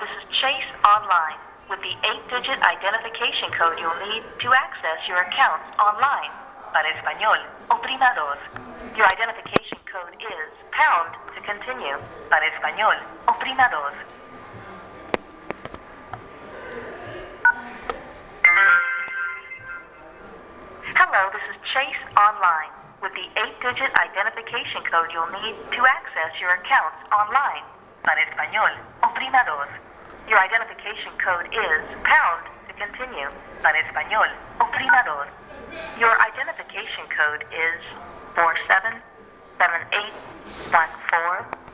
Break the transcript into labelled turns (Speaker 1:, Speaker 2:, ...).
Speaker 1: this is Chase Online with the eight digit identification code you'll need to access your accounts online. Para español, oprima. Your identification code is pound to continue. Para español, oprima. Hello, this is Chase Online with the eight digit identification code you'll need to access your accounts online. Para español, oprima. Your identification code is pound to continue. Para español, oprima dos. Your identification code is 47781442.